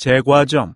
제과점.